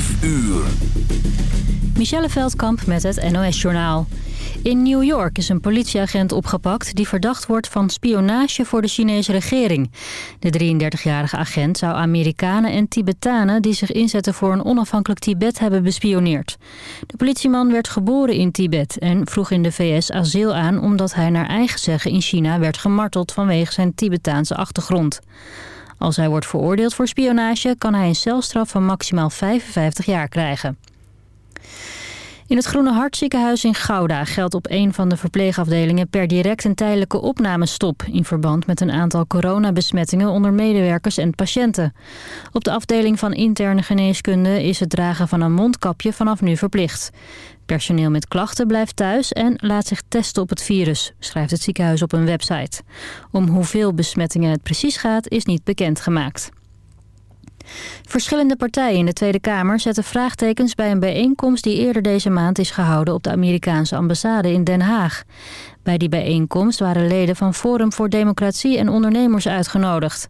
5 uur. Michelle Veldkamp met het NOS-journaal. In New York is een politieagent opgepakt die verdacht wordt van spionage voor de Chinese regering. De 33-jarige agent zou Amerikanen en Tibetanen die zich inzetten voor een onafhankelijk Tibet hebben bespioneerd. De politieman werd geboren in Tibet en vroeg in de VS asiel aan omdat hij naar eigen zeggen in China werd gemarteld vanwege zijn Tibetaanse achtergrond. Als hij wordt veroordeeld voor spionage kan hij een celstraf van maximaal 55 jaar krijgen. In het Groene Hart ziekenhuis in Gouda geldt op een van de verpleegafdelingen per direct een tijdelijke opnamestop in verband met een aantal coronabesmettingen onder medewerkers en patiënten. Op de afdeling van interne geneeskunde is het dragen van een mondkapje vanaf nu verplicht. Personeel met klachten blijft thuis en laat zich testen op het virus, schrijft het ziekenhuis op een website. Om hoeveel besmettingen het precies gaat is niet bekendgemaakt. Verschillende partijen in de Tweede Kamer zetten vraagtekens bij een bijeenkomst die eerder deze maand is gehouden op de Amerikaanse ambassade in Den Haag. Bij die bijeenkomst waren leden van Forum voor Democratie en ondernemers uitgenodigd.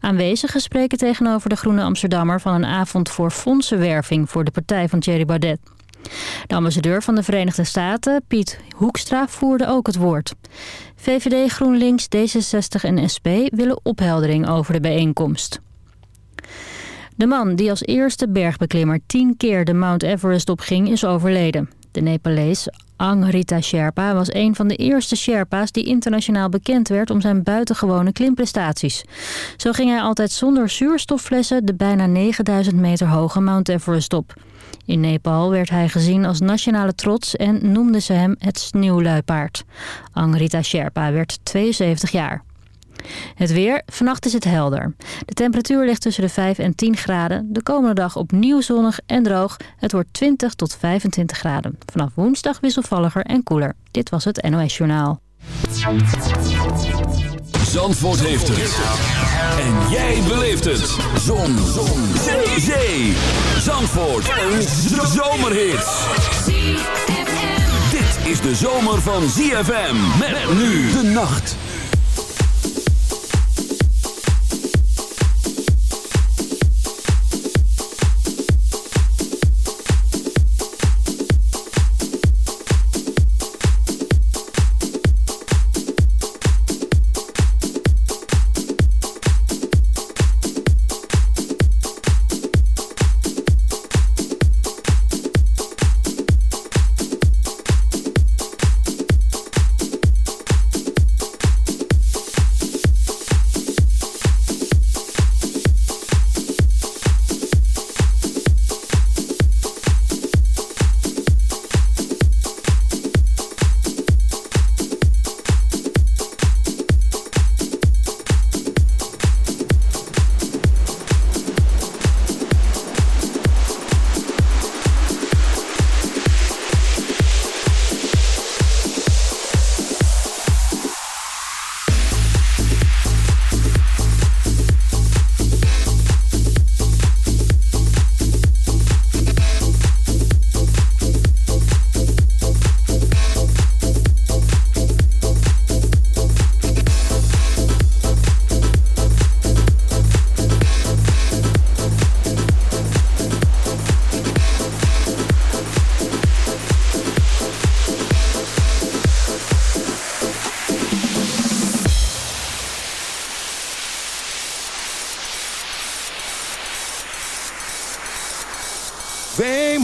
Aanwezigen spreken tegenover de Groene Amsterdammer van een avond voor fondsenwerving voor de partij van Thierry Baudet. De ambassadeur van de Verenigde Staten, Piet Hoekstra, voerde ook het woord. VVD, GroenLinks, D66 en SP willen opheldering over de bijeenkomst. De man die als eerste bergbeklimmer tien keer de Mount Everest opging is overleden. De Nepalees Angrita Sherpa was een van de eerste Sherpa's die internationaal bekend werd om zijn buitengewone klimprestaties. Zo ging hij altijd zonder zuurstofflessen de bijna 9000 meter hoge Mount Everest op. In Nepal werd hij gezien als nationale trots en noemden ze hem het sneeuwluipaard. Angrita Sherpa werd 72 jaar. Het weer. Vannacht is het helder. De temperatuur ligt tussen de 5 en 10 graden. De komende dag opnieuw zonnig en droog. Het wordt 20 tot 25 graden. Vanaf woensdag wisselvalliger en koeler. Dit was het NOS Journaal. Zandvoort heeft het. En jij beleeft het. Zon. Zon. Zee. Zee. Zandvoort. Een zomerhit. Dit is de zomer van ZFM. Met nu de nacht.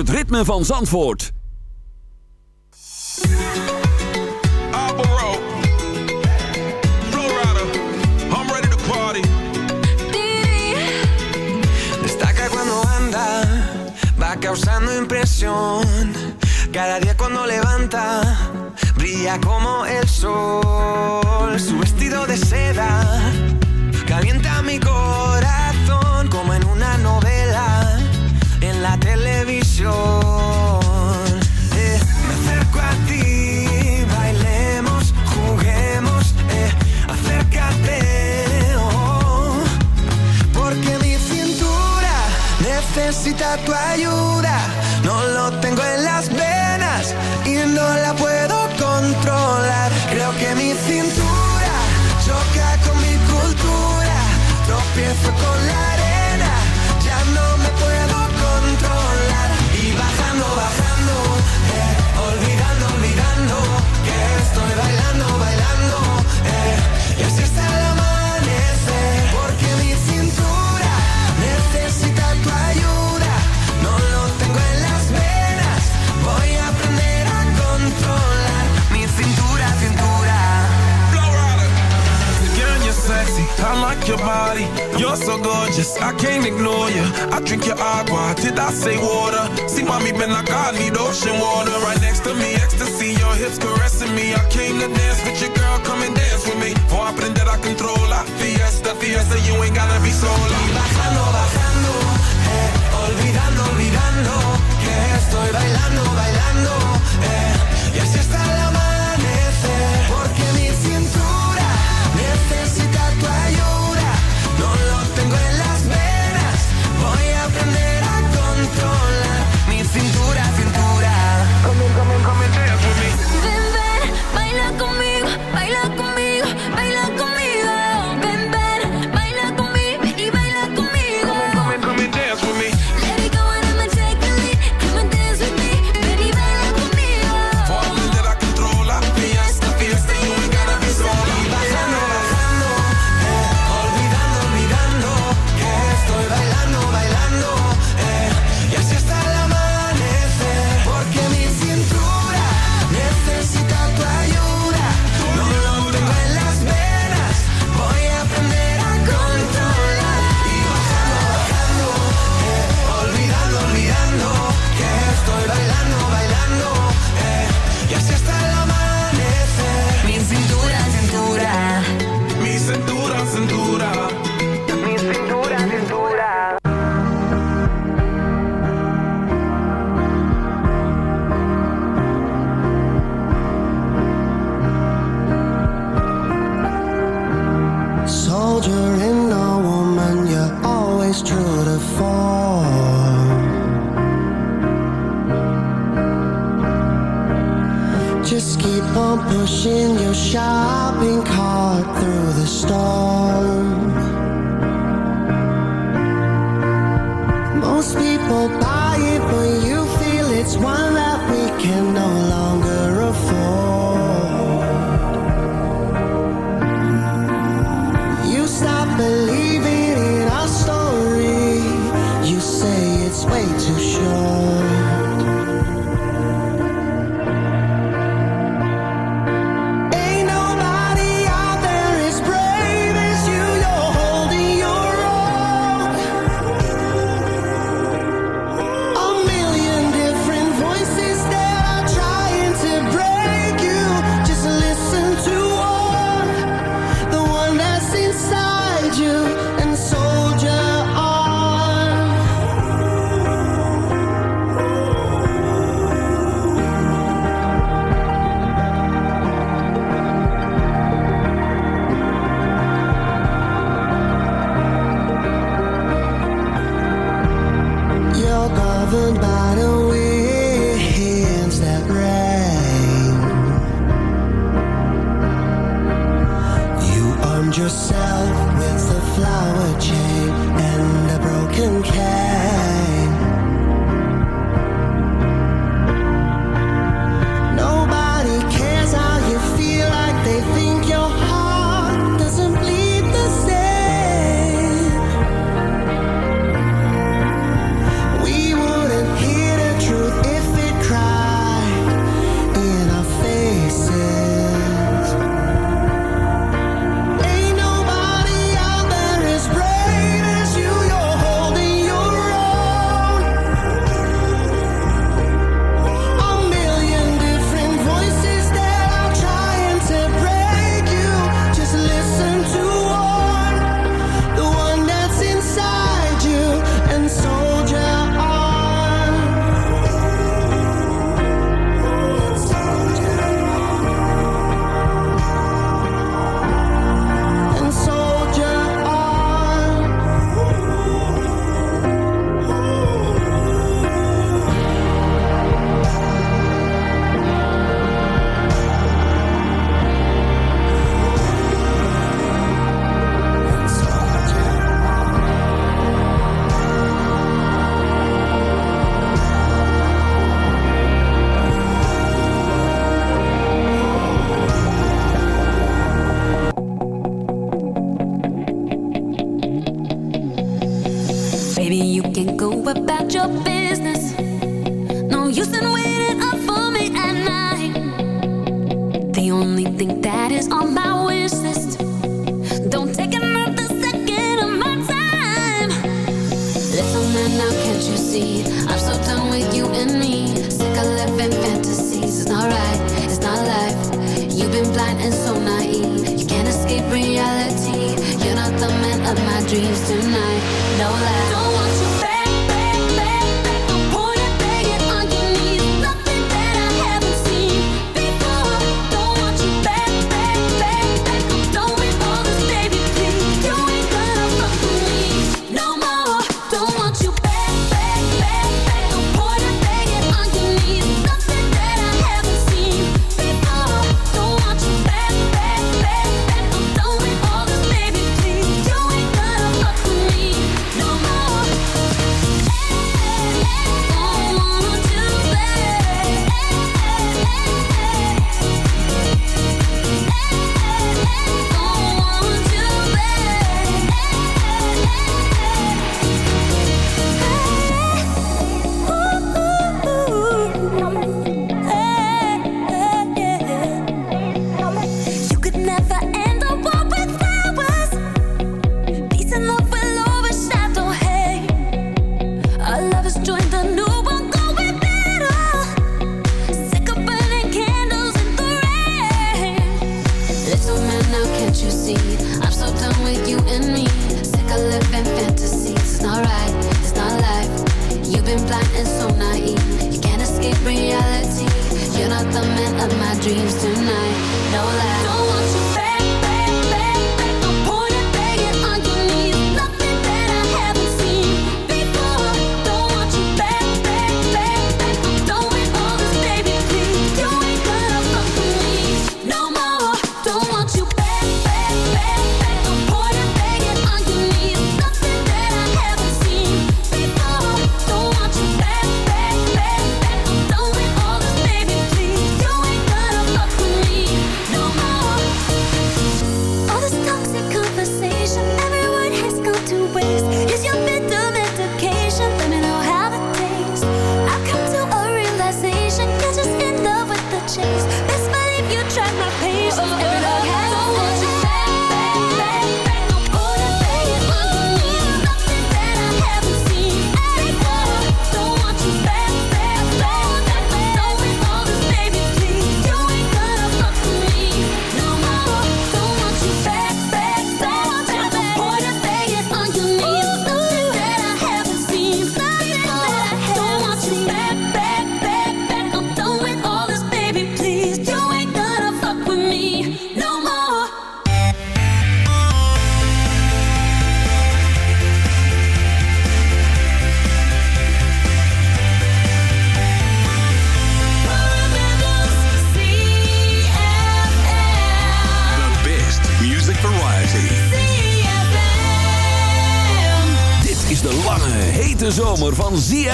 het ritme van Zandvoort. Destaca cuando anda, va causando impresión. Cada día cuando levanta, brilla como el sol. Su vestido de seda calienta mi corazón como en una novela. Eh, me acerco a ti, bailemos, juguemos, eh, acércate. Oh. Porque mi cintura necesita tu ayuda. No lo tengo en las venas y no la puedo controlar. Creo que mi cintura your body. You're so gorgeous, I can't ignore you. I drink your agua, did I say water? See, mommy, been like I need ocean water. Right next to me, ecstasy, your hips caressing me. I came to dance with your girl, come and dance with me. For Voy that I control, la Fiesta, fiesta, you ain't gotta be sola. Y bajando, bajando, eh, olvidando, olvidando, que estoy bailando, bailando, eh, y así está la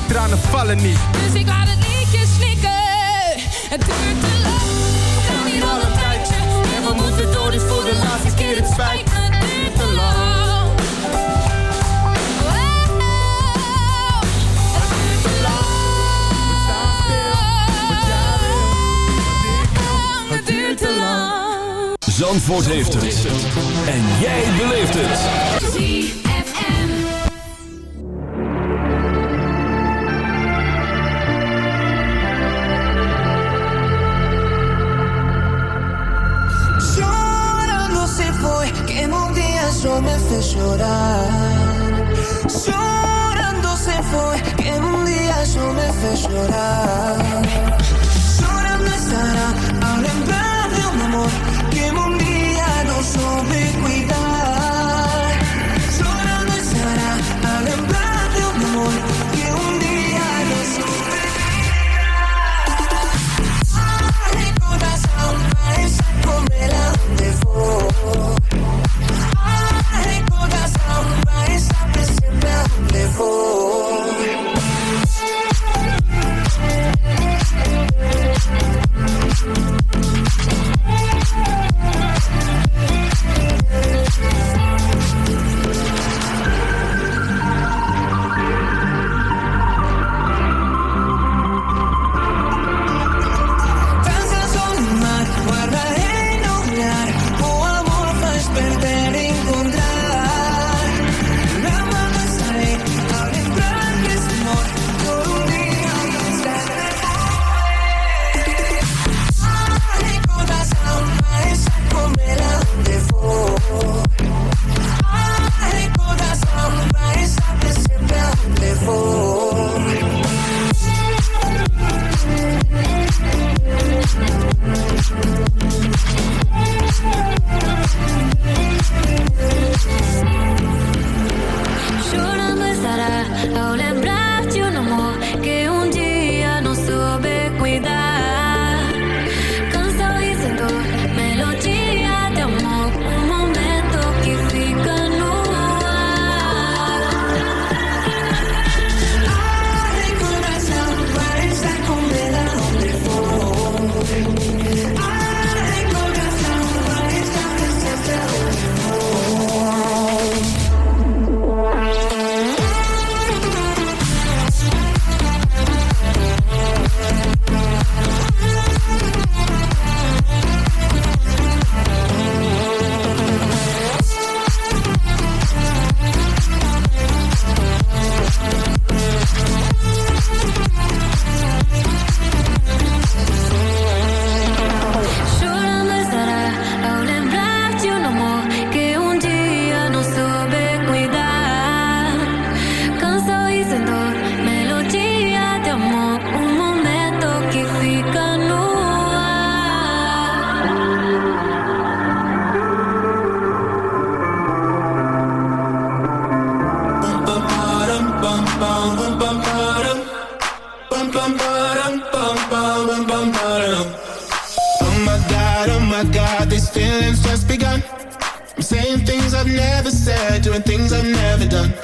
Mijn tranen vallen niet. Dus ik laat het liedje snikken. Het duurt te lang. We staan hier al een tijdje. En we moeten door, dus voor de laatste keer. Het spijt me, het duurt te lang. Wow, het duurt te lang. We staan stil, wat jij wil, wat ik wil. Het duurt te lang. Zandvoort heeft het. En jij beleeft het. Me hace llorar. Llorando se fue, que un día eso me hace llorar. Llorando estará, ahora en de un amor que un día no supe cuidar.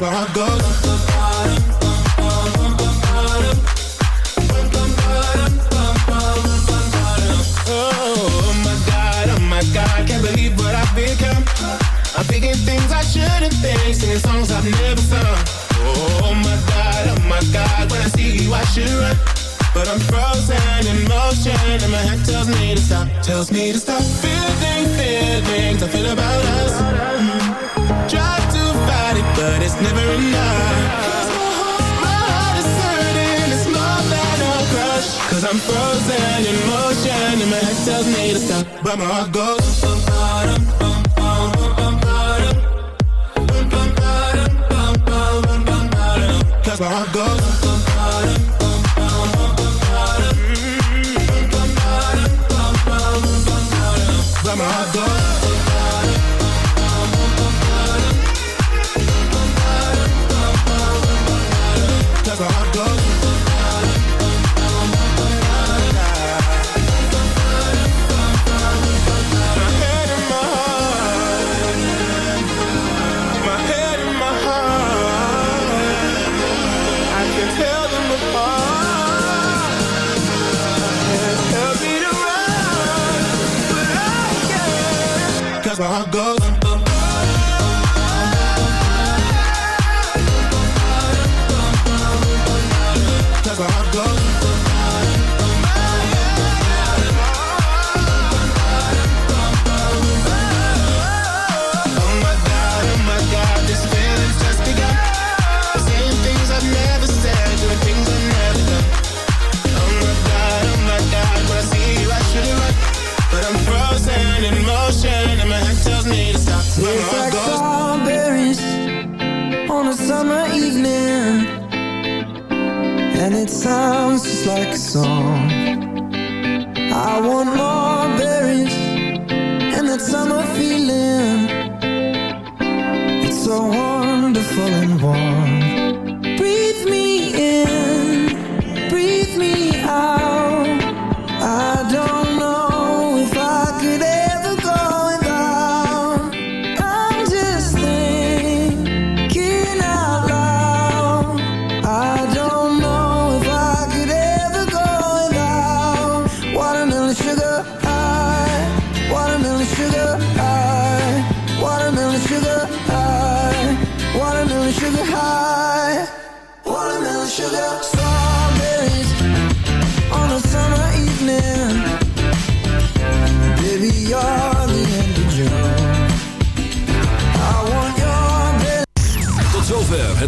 Bum, bum, ba-dum. Oh my god, oh my god, can't believe what I've become. I'm thinking things I shouldn't think, singing songs I've never sung. Oh my god, oh my god, when I see you I should run. But I'm frozen in motion and my head tells me to stop, tells me to stop. Feeling feelings I feel about us. Try it, but it's never enough. My heart is hurting, it's more than a crush. Cause I'm frozen in motion and my head tells me to stop. But my heart goes. bum, ba-dum, bum, bum, bum, ba-dum. Bum, bum. Cause my heart. Can. 'Cause my sounds just like a song. I want more berries and that summer feeling. It's so wonderful